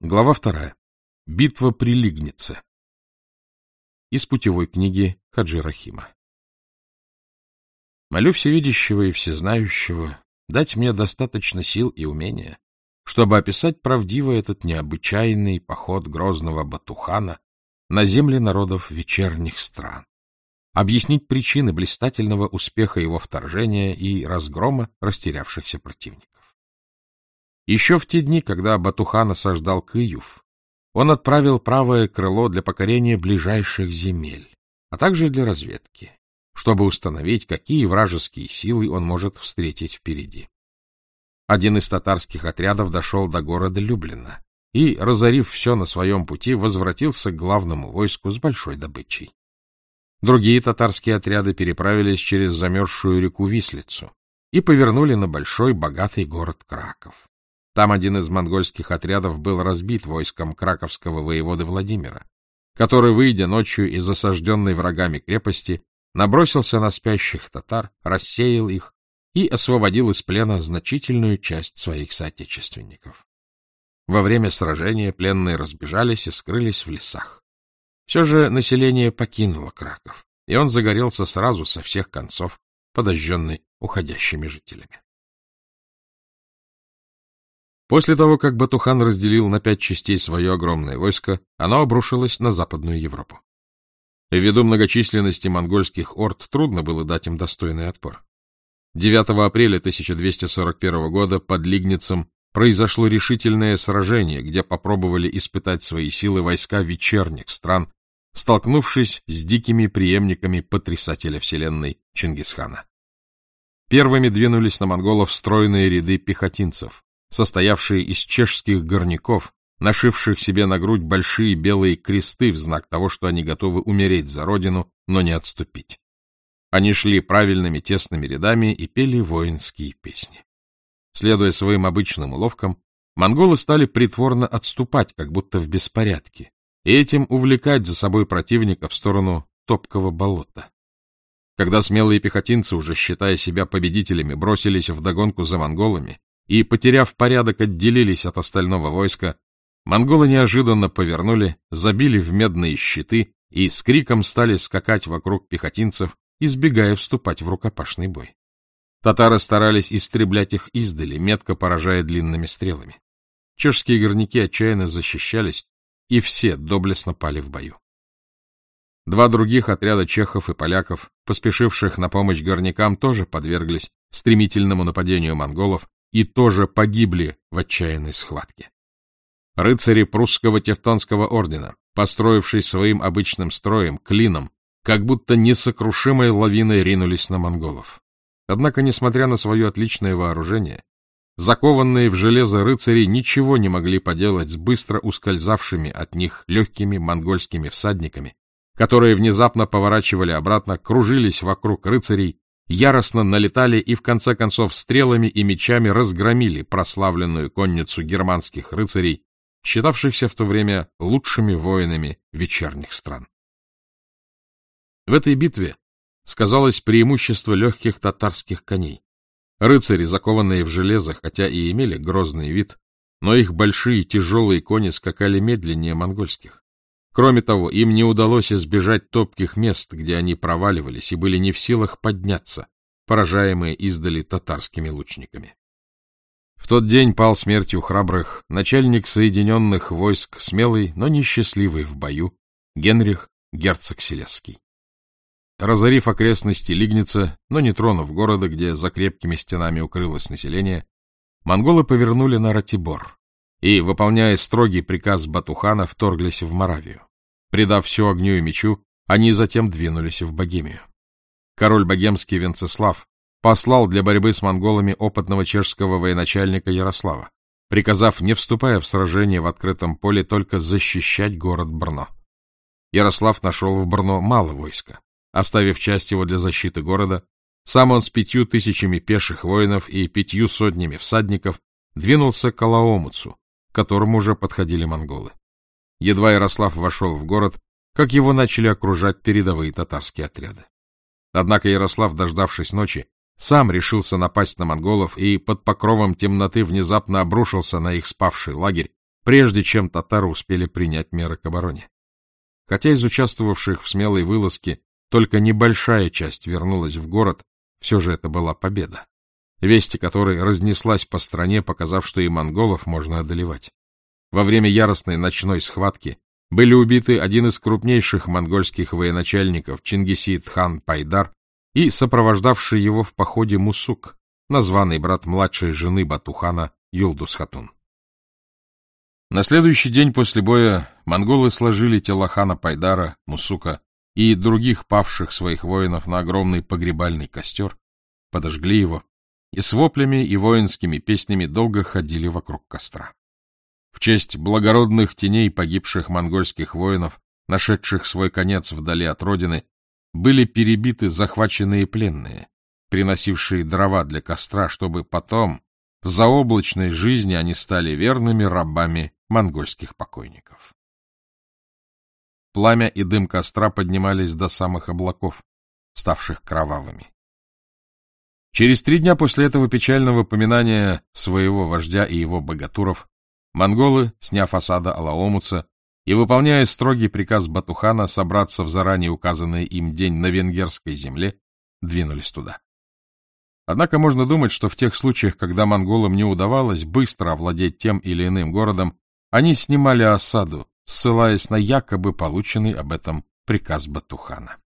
Глава вторая. Битва при Лигнице. Из путевой книги Хаджи Рахима. Молю всевидящего и всезнающего дать мне достаточно сил и умения, чтобы описать правдиво этот необычайный поход грозного Батухана на земли народов вечерних стран, объяснить причины блистательного успеха его вторжения и разгрома растерявшихся противников. Еще в те дни, когда Батухан осаждал Киев, он отправил правое крыло для покорения ближайших земель, а также для разведки, чтобы установить, какие вражеские силы он может встретить впереди. Один из татарских отрядов дошел до города Люблина и, разорив все на своем пути, возвратился к главному войску с большой добычей. Другие татарские отряды переправились через замерзшую реку Вислицу и повернули на большой богатый город Краков. Там один из монгольских отрядов был разбит войском краковского воеводы Владимира, который, выйдя ночью из осажденной врагами крепости, набросился на спящих татар, рассеял их и освободил из плена значительную часть своих соотечественников. Во время сражения пленные разбежались и скрылись в лесах. Все же население покинуло Краков, и он загорелся сразу со всех концов, подожженный уходящими жителями. После того, как Батухан разделил на пять частей свое огромное войско, оно обрушилось на Западную Европу. Ввиду многочисленности монгольских орд трудно было дать им достойный отпор. 9 апреля 1241 года под Лигницем произошло решительное сражение, где попробовали испытать свои силы войска вечерних стран, столкнувшись с дикими преемниками потрясателя вселенной Чингисхана. Первыми двинулись на монголов стройные ряды пехотинцев, состоявшие из чешских горняков, нашивших себе на грудь большие белые кресты в знак того, что они готовы умереть за родину, но не отступить. Они шли правильными тесными рядами и пели воинские песни. Следуя своим обычным уловкам, монголы стали притворно отступать, как будто в беспорядке, и этим увлекать за собой противника в сторону топкого болота. Когда смелые пехотинцы, уже считая себя победителями, бросились в догонку за монголами, и, потеряв порядок, отделились от остального войска, монголы неожиданно повернули, забили в медные щиты и с криком стали скакать вокруг пехотинцев, избегая вступать в рукопашный бой. Татары старались истреблять их издали, метко поражая длинными стрелами. Чешские горняки отчаянно защищались, и все доблестно пали в бою. Два других отряда чехов и поляков, поспешивших на помощь горнякам, тоже подверглись стремительному нападению монголов, и тоже погибли в отчаянной схватке. Рыцари прусского Тевтонского ордена, построившись своим обычным строем, клином, как будто несокрушимой лавиной ринулись на монголов. Однако, несмотря на свое отличное вооружение, закованные в железо рыцари ничего не могли поделать с быстро ускользавшими от них легкими монгольскими всадниками, которые внезапно поворачивали обратно, кружились вокруг рыцарей яростно налетали и, в конце концов, стрелами и мечами разгромили прославленную конницу германских рыцарей, считавшихся в то время лучшими воинами вечерних стран. В этой битве сказалось преимущество легких татарских коней. Рыцари, закованные в железо, хотя и имели грозный вид, но их большие тяжелые кони скакали медленнее монгольских. Кроме того, им не удалось избежать топких мест, где они проваливались и были не в силах подняться, поражаемые издали татарскими лучниками. В тот день пал смертью храбрых начальник соединенных войск, смелый, но несчастливый в бою, Генрих Герцог Селесский. Разорив окрестности Лигница, но не тронув города, где за крепкими стенами укрылось население, монголы повернули на Ратибор и, выполняя строгий приказ Батухана, вторглись в Моравию. Предав все огню и мечу, они затем двинулись в Богемию. Король богемский Венцеслав послал для борьбы с монголами опытного чешского военачальника Ярослава, приказав, не вступая в сражение в открытом поле, только защищать город Брно. Ярослав нашел в Брно мало войска. Оставив часть его для защиты города, сам он с пятью тысячами пеших воинов и пятью сотнями всадников двинулся к Алаомуцу, к которому уже подходили монголы. Едва Ярослав вошел в город, как его начали окружать передовые татарские отряды. Однако Ярослав, дождавшись ночи, сам решился напасть на монголов и под покровом темноты внезапно обрушился на их спавший лагерь, прежде чем татары успели принять меры к обороне. Хотя из участвовавших в смелой вылазке только небольшая часть вернулась в город, все же это была победа, вести которой разнеслась по стране, показав, что и монголов можно одолевать. Во время яростной ночной схватки были убиты один из крупнейших монгольских военачальников Чингисид хан Пайдар и сопровождавший его в походе Мусук, названный брат младшей жены Батухана Юлдус-Хатун. На следующий день после боя монголы сложили тела хана Пайдара, Мусука и других павших своих воинов на огромный погребальный костер, подожгли его и с воплями и воинскими песнями долго ходили вокруг костра. В честь благородных теней погибших монгольских воинов, нашедших свой конец вдали от родины, были перебиты захваченные пленные, приносившие дрова для костра, чтобы потом в заоблачной жизни они стали верными рабами монгольских покойников. Пламя и дым костра поднимались до самых облаков, ставших кровавыми. Через три дня после этого печального поминания своего вождя и его богатуров, монголы, сняв осада Алаомуца и выполняя строгий приказ Батухана собраться в заранее указанный им день на венгерской земле, двинулись туда. Однако можно думать, что в тех случаях, когда монголам не удавалось быстро овладеть тем или иным городом, они снимали осаду, ссылаясь на якобы полученный об этом приказ Батухана.